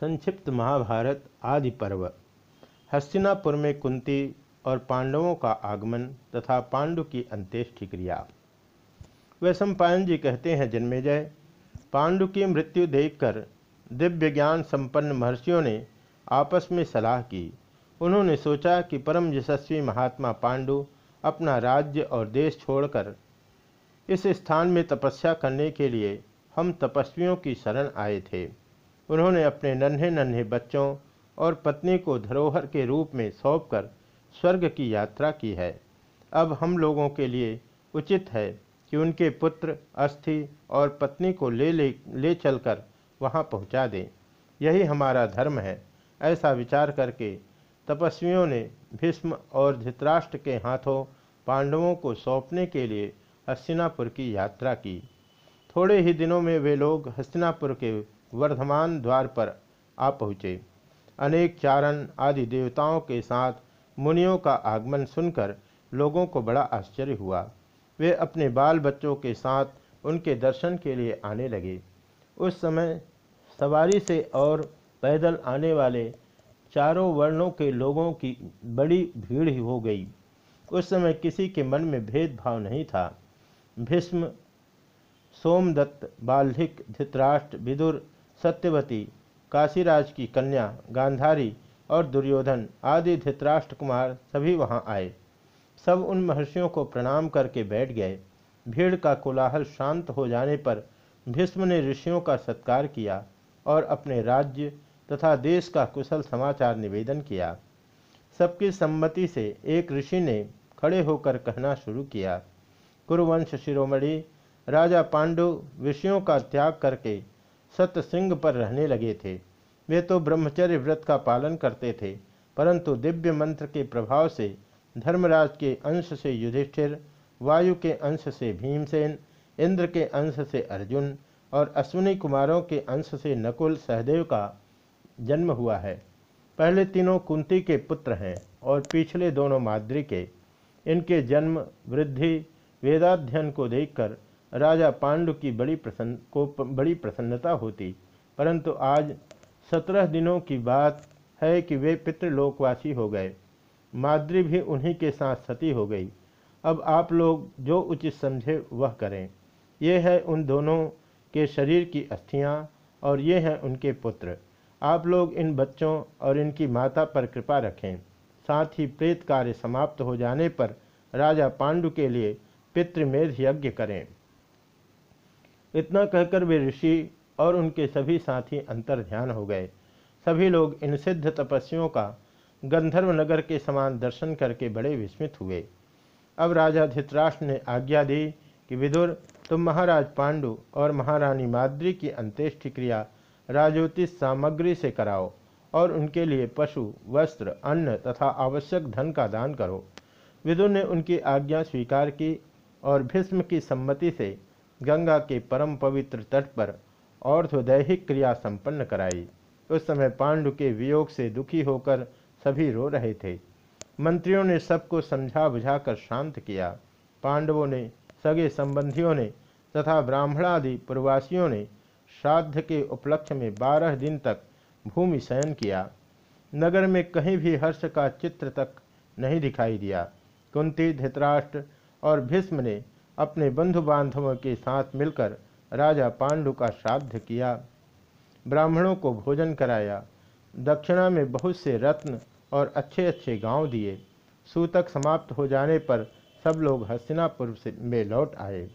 संक्षिप्त महाभारत आदि पर्व। हस्तिनापुर में कुंती और पांडवों का आगमन तथा पांडु की अंत्येष्टि क्रिया। वैशंपायन जी कहते हैं, जन्मेजय, पांडु की मृत्यु देखकर दिव्य ज्ञान संपन्न महर्षियों ने आपस में सलाह की। उन्होंने सोचा कि परम यशस्वी महात्मा पांडु अपना राज्य और देश छोड़कर इस स्थान में तपस्या करने के लिए हम तपस्वियों की शरण आए थे। उन्होंने अपने नन्हे नन्हे बच्चों और पत्नी को धरोहर के रूप में सौंपकर स्वर्ग की यात्रा की है। अब हम लोगों के लिए उचित है कि उनके पुत्र, अस्थि और पत्नी को ले ले ले चलकर वहाँ पहुँचा दें। यही हमारा धर्म है। ऐसा विचार करके तपस्वियों ने भीष्म और धृतराष्ट्र के हाथों पांडवों को सौंपने के लिए हस्तिनापुर की यात्रा की। थोड़े ही दिनों में वे लोग हस्तिनापुर के वर्धमान द्वार पर आ पहुँचे। अनेक चारण आदि देवताओं के साथ मुनियों का आगमन सुनकर लोगों को बड़ा आश्चर्य हुआ। वे अपने बाल बच्चों के साथ उनके दर्शन के लिए आने लगे। उस समय सवारी से और पैदल आने वाले चारों वर्णों के लोगों की बड़ी भीड़ हो गई। उस समय किसी के मन में भेदभाव नहीं था। भीष्म, सोमदत्त बाल्धिक धृतराष्ट्र, विदुर सत्यवती, काशीराज की कन्या, गांधारी और दुर्योधन आदि धृतराष्ट्र कुमार सभी वहाँ आए। सब उन महर्षियों को प्रणाम करके बैठ गए। भीड़ का कोलाहल शांत हो जाने पर भीष्म ने ऋषियों का सत्कार किया और अपने राज्य तथा देश का कुशल समाचार निवेदन किया। सबकी सम्मति से एक ऋषि ने खड़े होकर कहना शुरू किया, कुरुवंश शिरोमणि, राजा पांडु विषयों का त्याग करके सत्य सिंह पर रहने लगे थे। वे तो ब्रह्मचर्य व्रत का पालन करते थे, परंतु दिव्य मंत्र के प्रभाव से धर्मराज के अंश से युधिष्ठिर, वायु के अंश से भीमसेन, इंद्र के अंश से अर्जुन और अश्विनी कुमारों के अंश से नकुल सहदेव का जन्म हुआ है। पहले तीनों कुंती के पुत्र हैं और पिछले दोनों माद्री के। इनके जन्म वृद्धि वेदाध्ययन को देखकर राजा पांडु की बड़ी प्रसन्न, को बड़ी प्रसन्नता होती। परंतु आज सत्रह दिनों की बात है कि वे पितृलोकवासी हो गए। माद्री भी उन्हीं के साथ सती हो गई। अब आप लोग जो उचित समझे वह करें। ये है उन दोनों के शरीर की अस्थियाँ और ये हैं उनके पुत्र। आप लोग इन बच्चों और इनकी माता पर कृपा रखें। साथ ही प्रेत कार्य समाप्त हो जाने पर राजा पांडु के लिए पितृमेध यज्ञ करें। इतना कहकर वे ऋषि और उनके सभी साथी अंतर ध्यान हो गए। सभी लोग इन सिद्ध तपस्वियों का गंधर्व नगर के समान दर्शन करके बड़े विस्मित हुए। अब राजा धित्राष्ट्र ने आज्ञा दी कि विदुर, तुम महाराज पांडु और महारानी माद्री की अंत्येष्टि क्रिया राजोतिष सामग्री से कराओ और उनके लिए पशु, वस्त्र, अन्न तथा आवश्यक धन का दान करो। विदुर ने उनकी आज्ञा स्वीकार की और भीष्म की सम्मति से गंगा के परम पवित्र तट पर और्धदैहिक क्रिया संपन्न कराई। उस समय पांडु के वियोग से दुखी होकर सभी रो रहे थे। मंत्रियों ने सबको समझा बुझाकर शांत किया। पांडवों ने, सगे संबंधियों ने तथा ब्राह्मणादि प्रवासियों ने श्राद्ध के उपलक्ष्य में बारह दिन तक भूमि शयन किया। नगर में कहीं भी हर्ष का चित्र तक नहीं दिखाई दिया। कुंती, धृतराष्ट्र और भीष्म ने अपने बंधु बांधवों के साथ मिलकर राजा पांडु का श्राद्ध किया। ब्राह्मणों को भोजन कराया। दक्षिणा में बहुत से रत्न और अच्छे अच्छे गाँव दिए। सूतक समाप्त हो जाने पर सब लोग हस्तिनापुर में लौट आए।